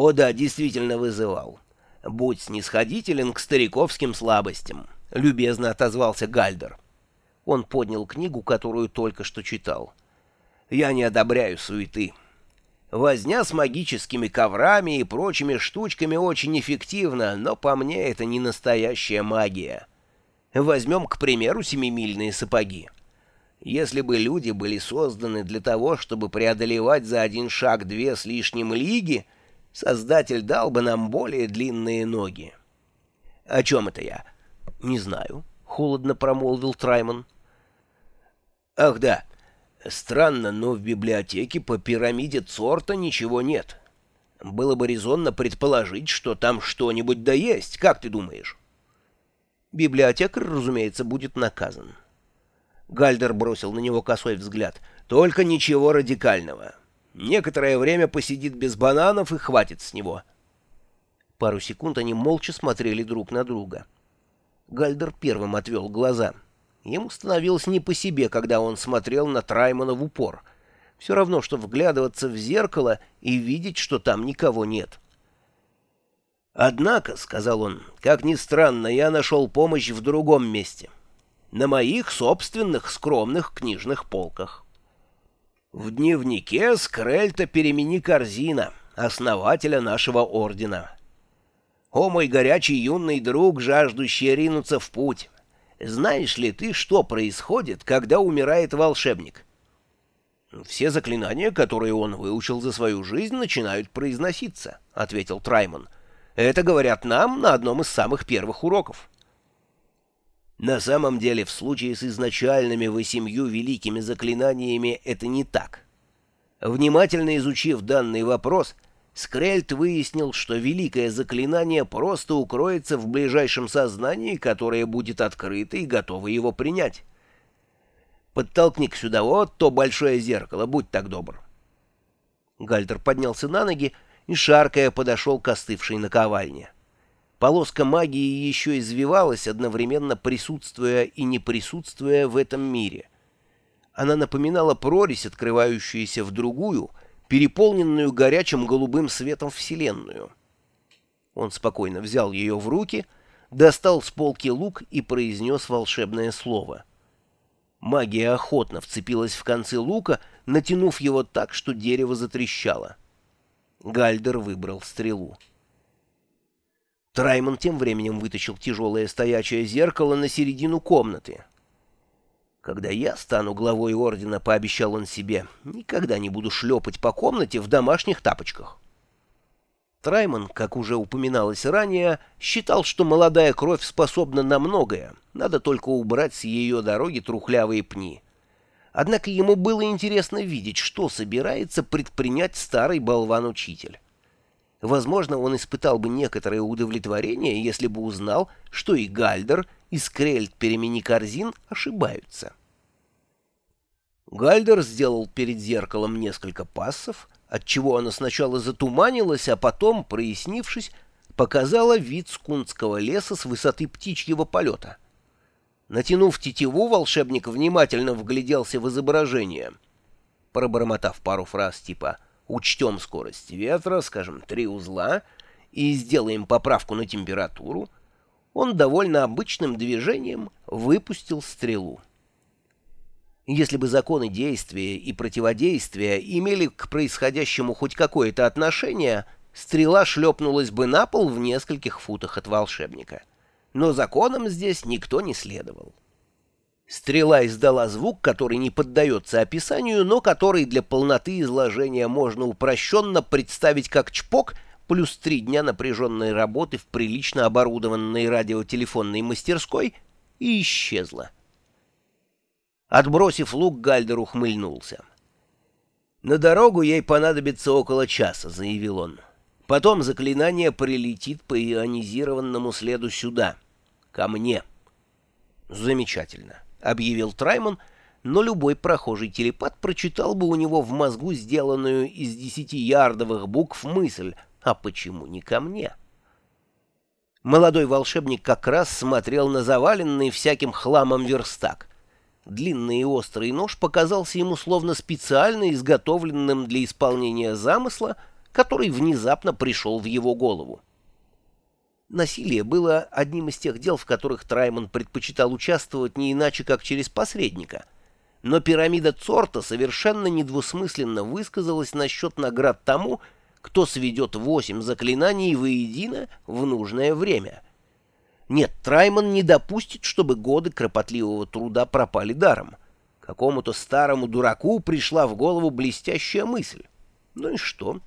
О да, действительно вызывал. Будь снисходителен к стариковским слабостям, — любезно отозвался Гальдер. Он поднял книгу, которую только что читал. Я не одобряю суеты. Возня с магическими коврами и прочими штучками очень эффективна, но по мне это не настоящая магия. Возьмем, к примеру, семимильные сапоги. Если бы люди были созданы для того, чтобы преодолевать за один шаг две с лишним лиги, Создатель дал бы нам более длинные ноги. — О чем это я? — Не знаю, — холодно промолвил Трайман. — Ах да, странно, но в библиотеке по пирамиде Цорта ничего нет. Было бы резонно предположить, что там что-нибудь да есть, как ты думаешь? Библиотекарь, разумеется, будет наказан. Гальдер бросил на него косой взгляд. Только ничего радикального. Некоторое время посидит без бананов и хватит с него. Пару секунд они молча смотрели друг на друга. Гальдер первым отвел глаза. Ему становилось не по себе, когда он смотрел на Траймана в упор. Все равно, что вглядываться в зеркало и видеть, что там никого нет. «Однако», — сказал он, — «как ни странно, я нашел помощь в другом месте. На моих собственных скромных книжных полках». В дневнике Скрельта перемени корзина, основателя нашего ордена. О, мой горячий юный друг, жаждущий ринуться в путь! Знаешь ли ты, что происходит, когда умирает волшебник? Все заклинания, которые он выучил за свою жизнь, начинают произноситься, — ответил Трайман. Это говорят нам на одном из самых первых уроков. На самом деле, в случае с изначальными восемью великими заклинаниями это не так. Внимательно изучив данный вопрос, Скрельт выяснил, что великое заклинание просто укроется в ближайшем сознании, которое будет открыто и готово его принять. Подтолкни к сюда вот то большое зеркало, будь так добр. Гальтер поднялся на ноги и, шаркая, подошел к остывшей наковальне. Полоска магии еще извивалась, одновременно присутствуя и не присутствуя в этом мире. Она напоминала прорезь, открывающуюся в другую, переполненную горячим голубым светом вселенную. Он спокойно взял ее в руки, достал с полки лук и произнес волшебное слово. Магия охотно вцепилась в концы лука, натянув его так, что дерево затрещало. Гальдер выбрал стрелу. Траймон тем временем вытащил тяжелое стоячее зеркало на середину комнаты. «Когда я стану главой ордена», — пообещал он себе, — «никогда не буду шлепать по комнате в домашних тапочках». Траймон, как уже упоминалось ранее, считал, что молодая кровь способна на многое, надо только убрать с ее дороги трухлявые пни. Однако ему было интересно видеть, что собирается предпринять старый болван-учитель. Возможно, он испытал бы некоторое удовлетворение, если бы узнал, что и Гальдер, и Скрельт перемени корзин ошибаются. Гальдер сделал перед зеркалом несколько пассов, отчего она сначала затуманилась, а потом, прояснившись, показала вид скунского леса с высоты птичьего полета. Натянув тетиву, волшебник внимательно вгляделся в изображение. Пробормотав пару фраз типа «Связь», учтем скорость ветра, скажем, три узла, и сделаем поправку на температуру, он довольно обычным движением выпустил стрелу. Если бы законы действия и противодействия имели к происходящему хоть какое-то отношение, стрела шлепнулась бы на пол в нескольких футах от волшебника. Но законам здесь никто не следовал. Стрела издала звук, который не поддается описанию, но который для полноты изложения можно упрощенно представить как чпок плюс три дня напряженной работы в прилично оборудованной радиотелефонной мастерской и исчезла. Отбросив лук, Гальдер ухмыльнулся. «На дорогу ей понадобится около часа», — заявил он. «Потом заклинание прилетит по ионизированному следу сюда, ко мне». «Замечательно». — объявил Траймон, но любой прохожий телепат прочитал бы у него в мозгу сделанную из десятиярдовых букв мысль «А почему не ко мне?» Молодой волшебник как раз смотрел на заваленный всяким хламом верстак. Длинный и острый нож показался ему словно специально изготовленным для исполнения замысла, который внезапно пришел в его голову. Насилие было одним из тех дел, в которых Трайман предпочитал участвовать не иначе, как через посредника. Но пирамида Цорта совершенно недвусмысленно высказалась насчет наград тому, кто сведет восемь заклинаний воедино в нужное время. Нет, Трайман не допустит, чтобы годы кропотливого труда пропали даром. Какому-то старому дураку пришла в голову блестящая мысль. Ну и что?